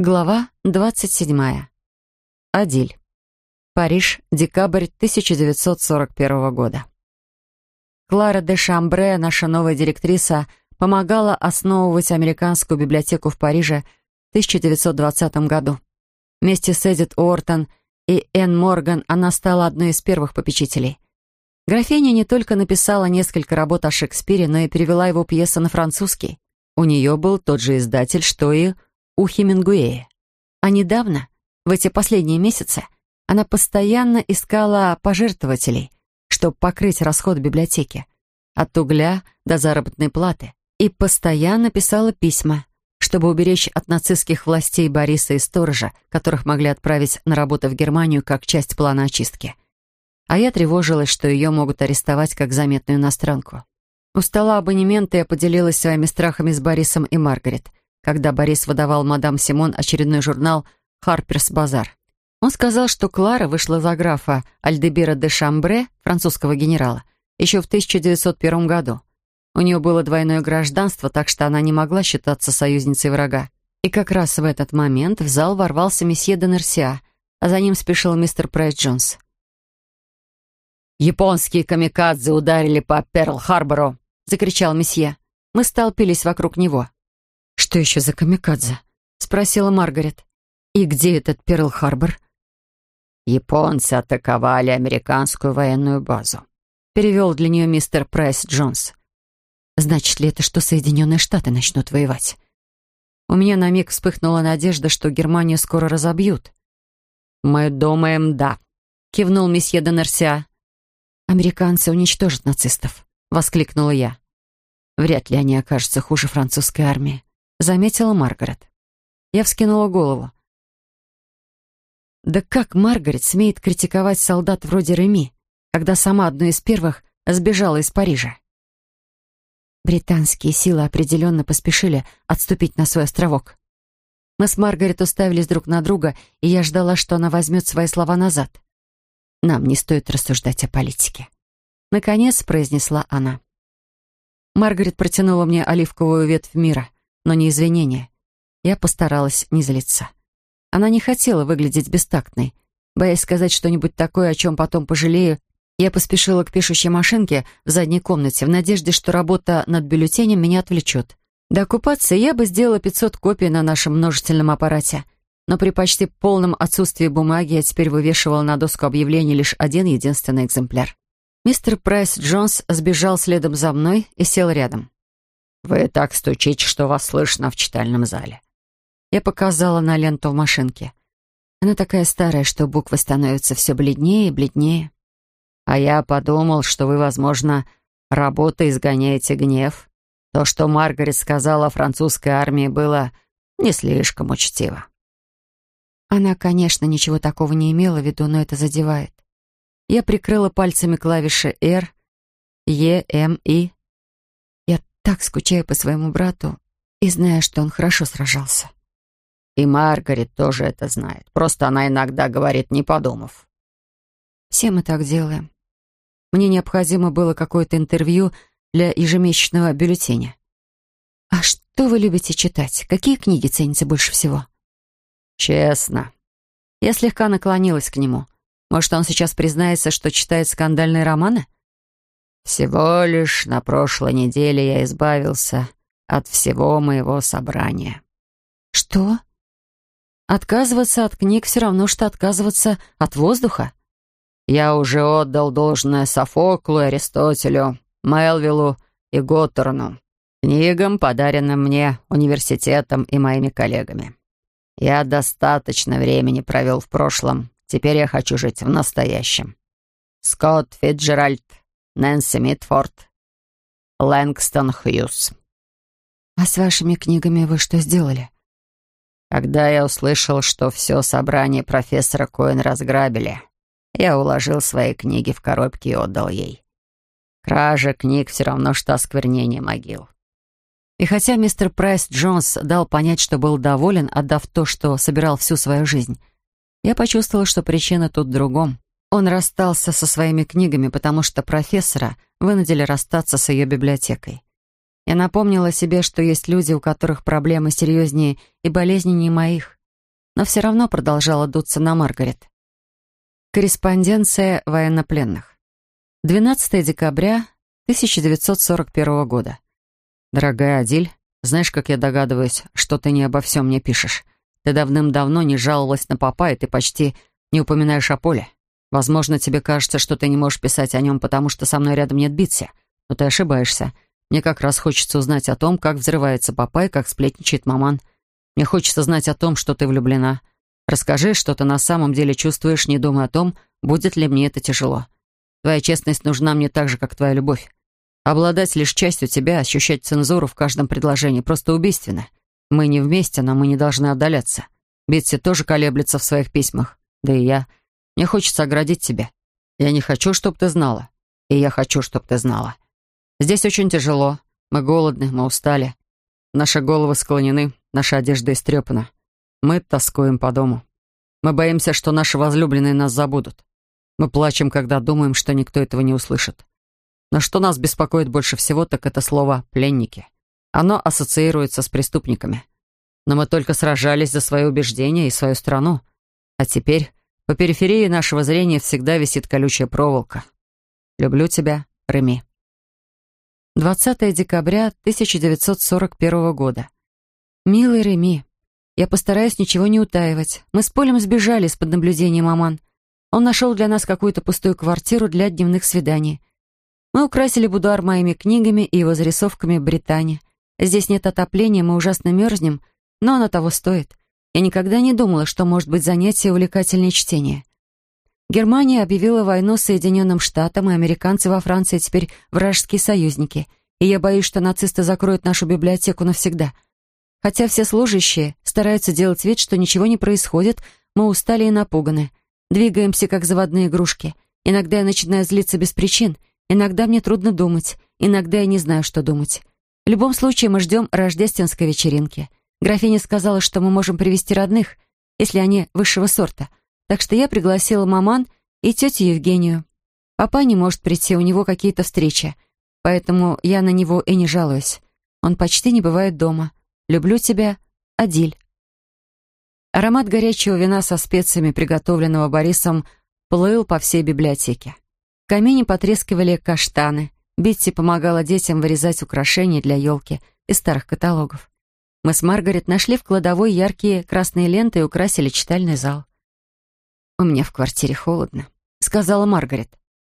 Глава 27. Адиль. Париж, декабрь 1941 года. Клара де Шамбре, наша новая директриса, помогала основывать американскую библиотеку в Париже в 1920 году. Вместе с Эдит Уортон и Энн Морган она стала одной из первых попечителей. Графиня не только написала несколько работ о Шекспире, но и перевела его пьесы на французский. У нее был тот же издатель, что и у Хемингуэя. А недавно, в эти последние месяцы, она постоянно искала пожертвователей, чтобы покрыть расход библиотеки, от угля до заработной платы, и постоянно писала письма, чтобы уберечь от нацистских властей Бориса и Сторожа, которых могли отправить на работу в Германию как часть плана очистки. А я тревожилась, что ее могут арестовать как заметную иностранку. У стола абонемента я поделилась своими страхами с Борисом и Маргарет — когда Борис выдавал мадам Симон очередной журнал «Харперс Базар». Он сказал, что Клара вышла за графа Альдебира де Шамбре, французского генерала, еще в 1901 году. У нее было двойное гражданство, так что она не могла считаться союзницей врага. И как раз в этот момент в зал ворвался месье де Нерсиа, а за ним спешил мистер Прайс Джонс. «Японские камикадзе ударили по Перл-Харбору!» — закричал месье. Мы столпились вокруг него. «Что еще за камикадзе?» — спросила Маргарет. «И где этот Перл-Харбор?» «Японцы атаковали американскую военную базу», — перевел для нее мистер Прайс Джонс. «Значит ли это, что Соединенные Штаты начнут воевать?» У меня на миг вспыхнула надежда, что Германию скоро разобьют. «Мы думаем, да», — кивнул месье Денерсиа. «Американцы уничтожат нацистов», — воскликнула я. «Вряд ли они окажутся хуже французской армии заметила Маргарет. Я вскинула голову. Да как Маргарет смеет критиковать солдат вроде Реми, когда сама одной из первых сбежала из Парижа? Британские силы определенно поспешили отступить на свой островок. Мы с Маргарет уставились друг на друга, и я ждала, что она возьмет свои слова назад. Нам не стоит рассуждать о политике. Наконец произнесла она. Маргарет протянула мне оливковую ветвь мира но не извинения. Я постаралась не злиться. Она не хотела выглядеть бестактной. Боясь сказать что-нибудь такое, о чем потом пожалею, я поспешила к пишущей машинке в задней комнате в надежде, что работа над бюллетенем меня отвлечет. До оккупации я бы сделала 500 копий на нашем множительном аппарате, но при почти полном отсутствии бумаги я теперь вывешивала на доску объявлений лишь один единственный экземпляр. Мистер Прайс Джонс сбежал следом за мной и сел рядом. «Вы так стучите, что вас слышно в читальном зале». Я показала на ленту в машинке. Она такая старая, что буквы становятся все бледнее и бледнее. А я подумал, что вы, возможно, работой изгоняете гнев. То, что Маргарет сказала о французской армии, было не слишком учтиво. Она, конечно, ничего такого не имела в виду, но это задевает. Я прикрыла пальцами клавиши «Р», «Е», «М», «И», так скучаю по своему брату и знаю, что он хорошо сражался. И Маргарет тоже это знает. Просто она иногда говорит, не подумав. Все мы так делаем. Мне необходимо было какое-то интервью для ежемесячного бюллетеня. А что вы любите читать? Какие книги цените больше всего? Честно. Я слегка наклонилась к нему. Может, он сейчас признается, что читает скандальные романы? Всего лишь на прошлой неделе я избавился от всего моего собрания. Что? Отказываться от книг все равно, что отказываться от воздуха? Я уже отдал должное Софоклу, Аристотелю, Мелвиллу и Готтерну, книгам, подаренным мне университетом и моими коллегами. Я достаточно времени провел в прошлом, теперь я хочу жить в настоящем. Скотт Фитджеральд Нэнси Митфорд, Лэнгстон Хьюз. «А с вашими книгами вы что сделали?» Когда я услышал, что все собрание профессора Коэн разграбили, я уложил свои книги в коробки и отдал ей. Кража книг все равно, что осквернение могил. И хотя мистер Прайс Джонс дал понять, что был доволен, отдав то, что собирал всю свою жизнь, я почувствовала, что причина тут в другом. Он расстался со своими книгами, потому что профессора вынудили расстаться с ее библиотекой. Я напомнила себе, что есть люди, у которых проблемы серьезнее и болезненнее моих. но все равно продолжала дуться на Маргарет. Корреспонденция военнопленных. 12 декабря 1941 года. Дорогая Адиль, знаешь, как я догадываюсь, что ты не обо всем мне пишешь. Ты давным-давно не жаловалась на папа, и ты почти не упоминаешь о Поле. Возможно, тебе кажется, что ты не можешь писать о нем, потому что со мной рядом нет Битси. Но ты ошибаешься. Мне как раз хочется узнать о том, как взрывается папа и как сплетничает маман. Мне хочется знать о том, что ты влюблена. Расскажи, что ты на самом деле чувствуешь, не думая о том, будет ли мне это тяжело. Твоя честность нужна мне так же, как твоя любовь. Обладать лишь частью тебя, ощущать цензуру в каждом предложении просто убийственно. Мы не вместе, но мы не должны отдаляться. Битси тоже колеблется в своих письмах. Да и я. Мне хочется оградить тебя. Я не хочу, чтобы ты знала. И я хочу, чтобы ты знала. Здесь очень тяжело. Мы голодны, мы устали. Наши головы склонены, наша одежда истрепана. Мы тоскуем по дому. Мы боимся, что наши возлюбленные нас забудут. Мы плачем, когда думаем, что никто этого не услышит. Но что нас беспокоит больше всего, так это слово «пленники». Оно ассоциируется с преступниками. Но мы только сражались за свои убеждения и свою страну. А теперь по периферии нашего зрения всегда висит колючая проволока. Люблю тебя, Реми. 20 декабря 1941 года. Милый Реми, я постараюсь ничего не утаивать. Мы с Полем сбежали из-под наблюдения маман. Он нашел для нас какую-то пустую квартиру для дневных свиданий. Мы украсили будуар моими книгами и его зарисовками в Британии. Здесь нет отопления, мы ужасно мерзнем, но оно того стоит. Я никогда не думала, что может быть занятие увлекательнее чтения. Германия объявила войну Соединенным Штатам, и американцы во Франции теперь вражеские союзники, и я боюсь, что нацисты закроют нашу библиотеку навсегда. Хотя все служащие стараются делать вид, что ничего не происходит, мы устали и напуганы. Двигаемся, как заводные игрушки. Иногда я начинаю злиться без причин, иногда мне трудно думать, иногда я не знаю, что думать. В любом случае мы ждем рождественской вечеринки. Графиня сказала, что мы можем привести родных, если они высшего сорта. Так что я пригласила маман и тетю Евгению. Папа не может прийти, у него какие-то встречи. Поэтому я на него и не жалуюсь. Он почти не бывает дома. Люблю тебя, Адиль. Аромат горячего вина со специями, приготовленного Борисом, плыл по всей библиотеке. В камине потрескивали каштаны. Битти помогала детям вырезать украшения для елки из старых каталогов. Мы с Маргарет нашли в кладовой яркие красные ленты и украсили читальный зал. «У меня в квартире холодно», — сказала Маргарет.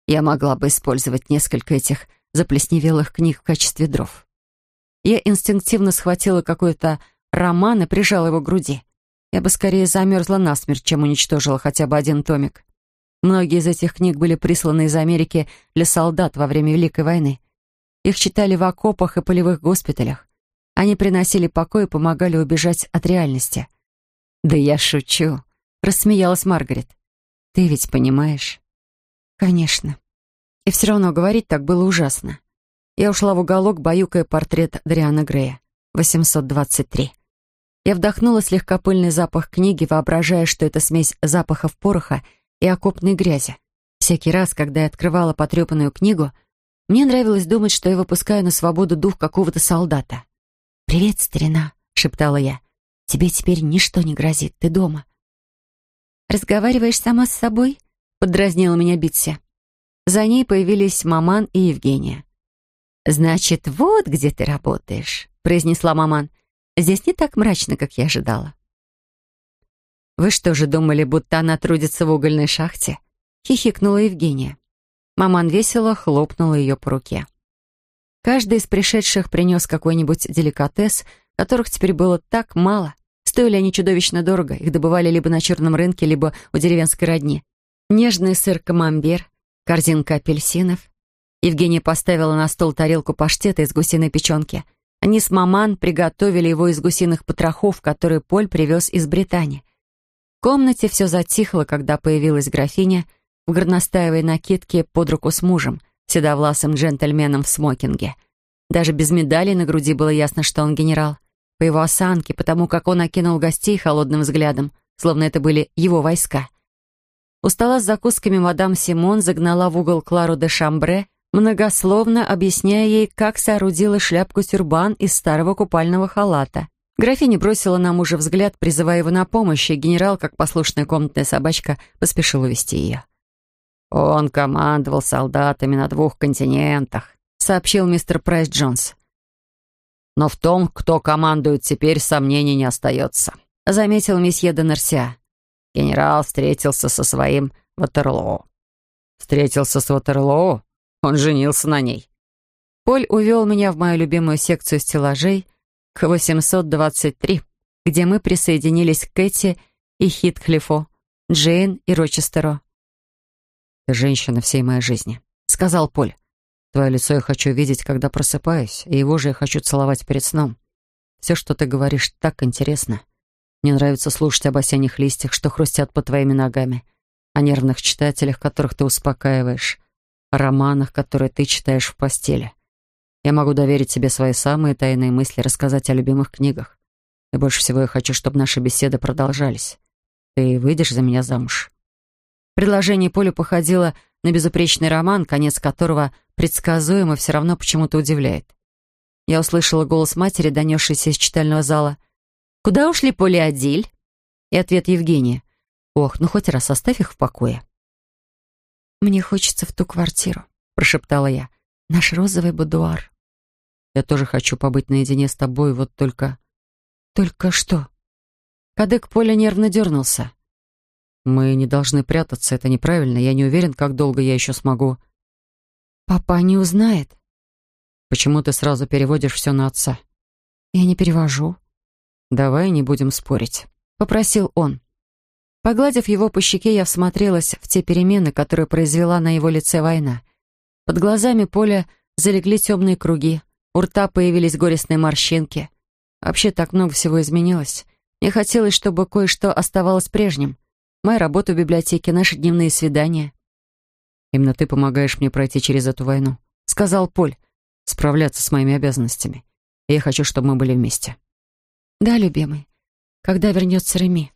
«Я могла бы использовать несколько этих заплесневелых книг в качестве дров». Я инстинктивно схватила какой-то роман и прижала его к груди. Я бы скорее замерзла насмерть, чем уничтожила хотя бы один томик. Многие из этих книг были присланы из Америки для солдат во время Великой войны. Их читали в окопах и полевых госпиталях. Они приносили покой и помогали убежать от реальности. «Да я шучу», — рассмеялась Маргарет. «Ты ведь понимаешь?» «Конечно». И все равно говорить так было ужасно. Я ушла в уголок, баюкая портрет Дриана Грея, 823. Я вдохнула слегка пыльный запах книги, воображая, что это смесь запахов пороха и окопной грязи. Всякий раз, когда я открывала потрепанную книгу, мне нравилось думать, что я выпускаю на свободу дух какого-то солдата. «Привет, старина», — шептала я. «Тебе теперь ничто не грозит, ты дома». «Разговариваешь сама с собой?» — подразнила меня Битси. За ней появились Маман и Евгения. «Значит, вот где ты работаешь», — произнесла Маман. «Здесь не так мрачно, как я ожидала». «Вы что же думали, будто она трудится в угольной шахте?» — хихикнула Евгения. Маман весело хлопнула ее по руке. Каждый из пришедших принес какой-нибудь деликатес, которых теперь было так мало. Стоили они чудовищно дорого, их добывали либо на черном рынке, либо у деревенской родни. Нежный сыр камамбер, корзинка апельсинов. Евгения поставила на стол тарелку паштета из гусиной печенки. Они с маман приготовили его из гусиных потрохов, которые Поль привез из Британии комнате все затихло, когда появилась графиня в горностаевой накидке под руку с мужем, седовласым джентльменом в смокинге. Даже без медали на груди было ясно, что он генерал. По его осанке, потому как он окинул гостей холодным взглядом, словно это были его войска. У стола с закусками мадам Симон загнала в угол Клару де Шамбре, многословно объясняя ей, как соорудила шляпку-тюрбан из старого купального халата. Графиня бросила на мужа взгляд, призывая его на помощь, и генерал, как послушная комнатная собачка, поспешил увести ее. «Он командовал солдатами на двух континентах», — сообщил мистер Прайс Джонс. «Но в том, кто командует теперь, сомнений не остается», — заметил месье де. Генерал встретился со своим Ватерлоу. «Встретился с Ватерлоу? Он женился на ней». Поль увел меня в мою любимую секцию стеллажей к 823, где мы присоединились к Кэти и Хитклифу, Джейн и Рочестеру. «Ты женщина всей моей жизни», — сказал Поль. «Твое лицо я хочу видеть, когда просыпаюсь, и его же я хочу целовать перед сном. Все, что ты говоришь, так интересно. Мне нравится слушать об осенних листьях, что хрустят под твоими ногами, о нервных читателях, которых ты успокаиваешь, о романах, которые ты читаешь в постели. Я могу доверить тебе свои самые тайные мысли, рассказать о любимых книгах. И больше всего я хочу, чтобы наши беседы продолжались. Ты выйдешь за меня замуж?» Предложение Полю походило на безупречный роман, конец которого предсказуемо все равно почему-то удивляет. Я услышала голос матери, донесшийся из читального зала. «Куда ушли Поле и Адиль?» И ответ Евгения. «Ох, ну хоть раз оставь их в покое». «Мне хочется в ту квартиру», — прошептала я. «Наш розовый будуар». Я тоже хочу побыть наедине с тобой, вот только...» «Только что?» Кадык Поля нервно дернулся. «Мы не должны прятаться, это неправильно. Я не уверен, как долго я еще смогу...» «Папа не узнает?» «Почему ты сразу переводишь все на отца?» «Я не перевожу». «Давай не будем спорить», — попросил он. Погладив его по щеке, я всмотрелась в те перемены, которые произвела на его лице война. Под глазами Поля залегли темные круги, у рта появились горестные морщинки. Вообще так много всего изменилось. Мне хотелось, чтобы кое-что оставалось прежним. Моя работа в библиотеке, наши дневные свидания. «Именно ты помогаешь мне пройти через эту войну», — сказал Поль, «справляться с моими обязанностями. И я хочу, чтобы мы были вместе». «Да, любимый. Когда вернется Реми?»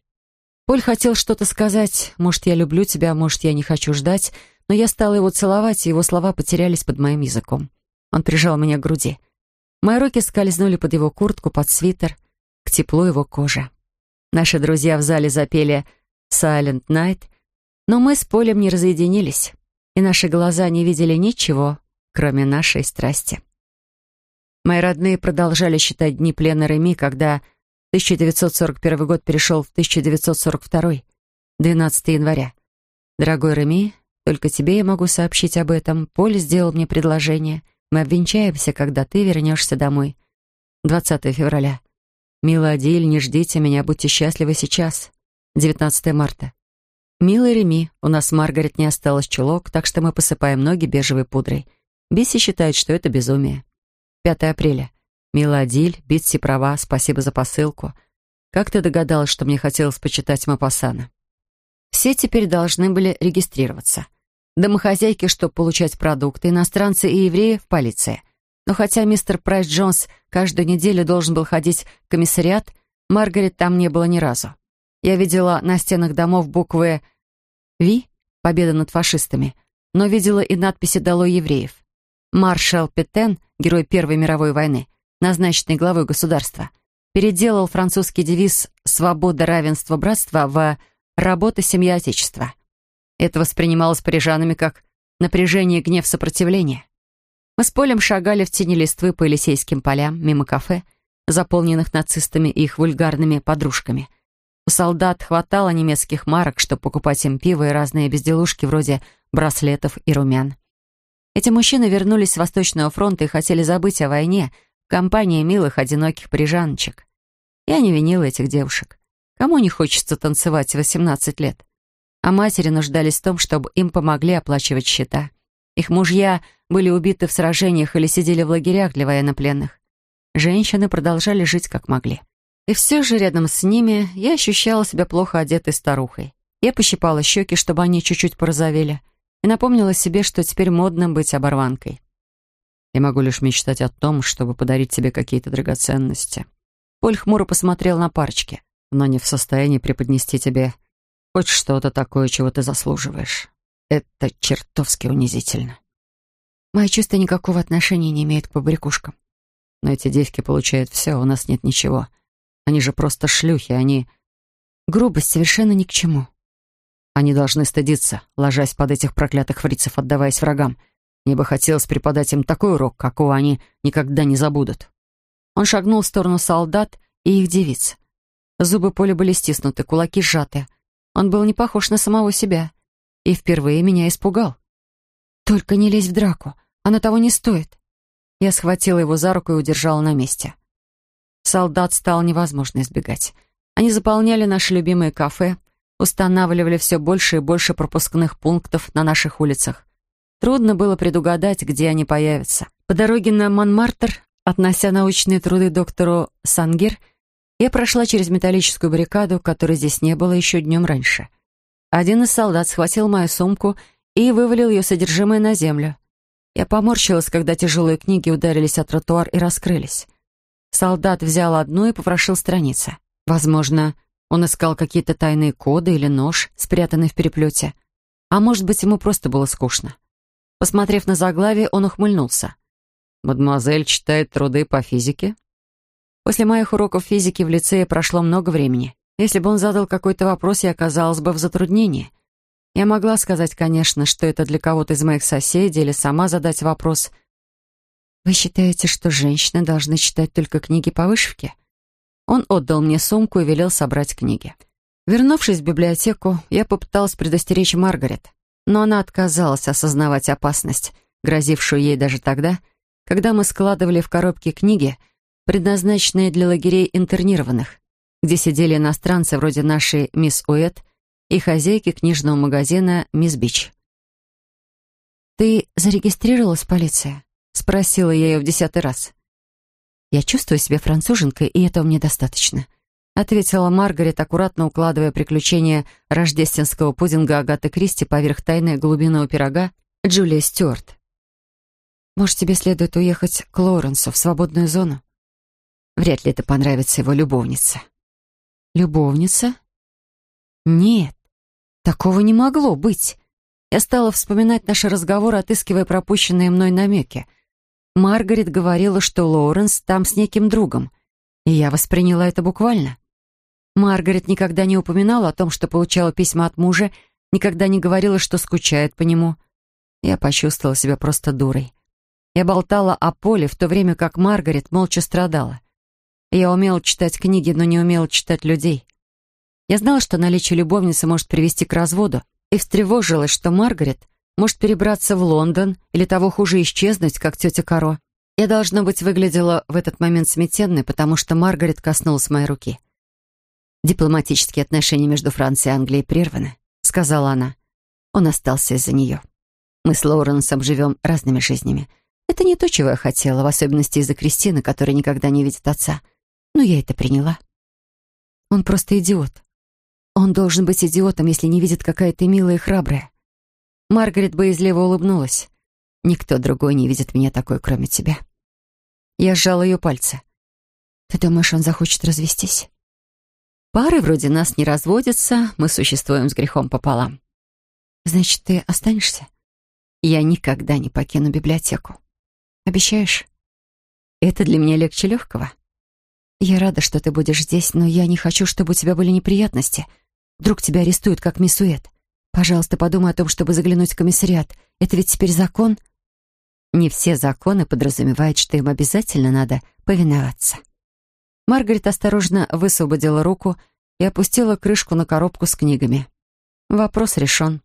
Поль хотел что-то сказать. Может, я люблю тебя, может, я не хочу ждать. Но я стала его целовать, и его слова потерялись под моим языком. Он прижал меня к груди. Мои руки скользнули под его куртку, под свитер, к теплу его кожи. Наши друзья в зале запели «Silent Night», но мы с Полем не разъединились, и наши глаза не видели ничего, кроме нашей страсти. Мои родные продолжали считать дни плена Реми, когда 1941 год перешел в 1942, 12 января. Дорогой Реми, только тебе я могу сообщить об этом. Поль сделал мне предложение — мы обвенчаемся, когда ты вернешься домой. 20 февраля. Милая Адиль, не ждите меня, будьте счастливы сейчас. 19 марта. Милый Реми, у нас Маргарет не осталось чулок, так что мы посыпаем ноги бежевой пудрой. Бисси считает, что это безумие. 5 апреля. Милая Адиль, Битси права, спасибо за посылку. Как ты догадалась, что мне хотелось почитать Мапассана? Все теперь должны были регистрироваться домохозяйки, чтобы получать продукты, иностранцы и евреи в полиции. Но хотя мистер Прайс Джонс каждую неделю должен был ходить в комиссариат, Маргарет там не было ни разу. Я видела на стенах домов буквы «Ви» — победа над фашистами, но видела и надписи «Долой евреев». Маршал Петен, герой Первой мировой войны, назначенный главой государства, переделал французский девиз «Свобода, равенство, братство» в «Работа, семья, отечество». Это воспринималось парижанами как напряжение, гнев, сопротивление. Мы с Полем шагали в тени листвы по Елисейским полям, мимо кафе, заполненных нацистами и их вульгарными подружками. У солдат хватало немецких марок, чтобы покупать им пиво и разные безделушки вроде браслетов и румян. Эти мужчины вернулись с Восточного фронта и хотели забыть о войне в компании милых, одиноких парижаночек. Я не винила этих девушек. Кому не хочется танцевать в 18 лет? а матери нуждались в том, чтобы им помогли оплачивать счета. Их мужья были убиты в сражениях или сидели в лагерях для военнопленных. Женщины продолжали жить как могли. И все же рядом с ними я ощущала себя плохо одетой старухой. Я пощипала щеки, чтобы они чуть-чуть порозовели, и напомнила себе, что теперь модно быть оборванкой. Я могу лишь мечтать о том, чтобы подарить тебе какие-то драгоценности. Поль хмуро посмотрел на парочки. Но не в состоянии преподнести тебе Хоть что-то такое, чего ты заслуживаешь. Это чертовски унизительно. Мои чувства никакого отношения не имеют к побрякушкам. Но эти девки получают все, а у нас нет ничего. Они же просто шлюхи, они... Грубость совершенно ни к чему. Они должны стыдиться, ложась под этих проклятых фрицев, отдаваясь врагам. Мне бы хотелось преподать им такой урок, какого они никогда не забудут. Он шагнул в сторону солдат и их девиц. Зубы Поля были стиснуты, кулаки сжаты. Он был не похож на самого себя. И впервые меня испугал. «Только не лезь в драку. Она того не стоит». Я схватила его за руку и удержала на месте. Солдат стал невозможно избегать. Они заполняли наши любимые кафе, устанавливали все больше и больше пропускных пунктов на наших улицах. Трудно было предугадать, где они появятся. По дороге на Монмартр, относя научные труды доктору Сангер, я прошла через металлическую баррикаду, которой здесь не было еще днем раньше. Один из солдат схватил мою сумку и вывалил ее содержимое на землю. Я поморщилась, когда тяжелые книги ударились о тротуар и раскрылись. Солдат взял одну и поворошил страницы. Возможно, он искал какие-то тайные коды или нож, спрятанный в переплете. А может быть, ему просто было скучно. Посмотрев на заглавие, он ухмыльнулся. «Мадемуазель читает труды по физике?» После моих уроков физики в лицее прошло много времени. Если бы он задал какой-то вопрос, я оказалась бы в затруднении. Я могла сказать, конечно, что это для кого-то из моих соседей, или сама задать вопрос. «Вы считаете, что женщины должны читать только книги по вышивке?» Он отдал мне сумку и велел собрать книги. Вернувшись в библиотеку, я попыталась предостеречь Маргарет, но она отказалась осознавать опасность, грозившую ей даже тогда, когда мы складывали в коробки книги, предназначенные для лагерей интернированных, где сидели иностранцы вроде нашей мисс Уэт и хозяйки книжного магазина мисс Бич. «Ты зарегистрировалась в полиции?» — спросила я ее в десятый раз. «Я чувствую себя француженкой, и этого мне достаточно», — ответила Маргарет, аккуратно укладывая приключения рождественского пудинга Агаты Кристи поверх тайны голубиного пирога Джулия Стюарт. «Может, тебе следует уехать к Лоуренсу в свободную зону? Вряд ли это понравится его любовнице». «Любовница?» «Нет, такого не могло быть». Я стала вспоминать наши разговоры, отыскивая пропущенные мной намеки — Маргарет говорила, что Лоуренс там с неким другом, и я восприняла это буквально. Маргарет никогда не упоминала о том, что получала письма от мужа, никогда не говорила, что скучает по нему. Я почувствовала себя просто дурой. Я болтала о Поле, в то время как Маргарет молча страдала. Я умела читать книги, но не умела читать людей. Я знала, что наличие любовницы может привести к разводу, и встревожилась, что Маргарет может перебраться в Лондон или того хуже исчезнуть, как тетя Каро. Я, должно быть, выглядела в этот момент сметенной, потому что Маргарет коснулась моей руки. «Дипломатические отношения между Францией и Англией прерваны», — сказала она. Он остался из-за нее. Мы с Лоуренсом живем разными жизнями. Это не то, чего я хотела, в особенности из-за Кристины, которая никогда не видит отца. Но я это приняла. Он просто идиот. Он должен быть идиотом, если не видит, какая ты милая и храбрая. Маргарет боязливо улыбнулась. «Никто другой не видит меня такой, кроме тебя». Я сжала ее пальцы. «Ты думаешь, он захочет развестись?» «Пары вроде нас не разводятся, мы существуем с грехом пополам». «Значит, ты останешься?» «Я никогда не покину библиотеку». «Обещаешь?» «Это для меня легче легкого». «Я рада, что ты будешь здесь, но я не хочу, чтобы у тебя были неприятности. Вдруг тебя арестуют, как мисс Уэт. Пожалуйста, подумай о том, чтобы заглянуть в комиссариат. Это ведь теперь закон. Не все законы подразумевают, что им обязательно надо повиноваться. Маргарет осторожно высвободила руку и опустила крышку на коробку с книгами. Вопрос решен.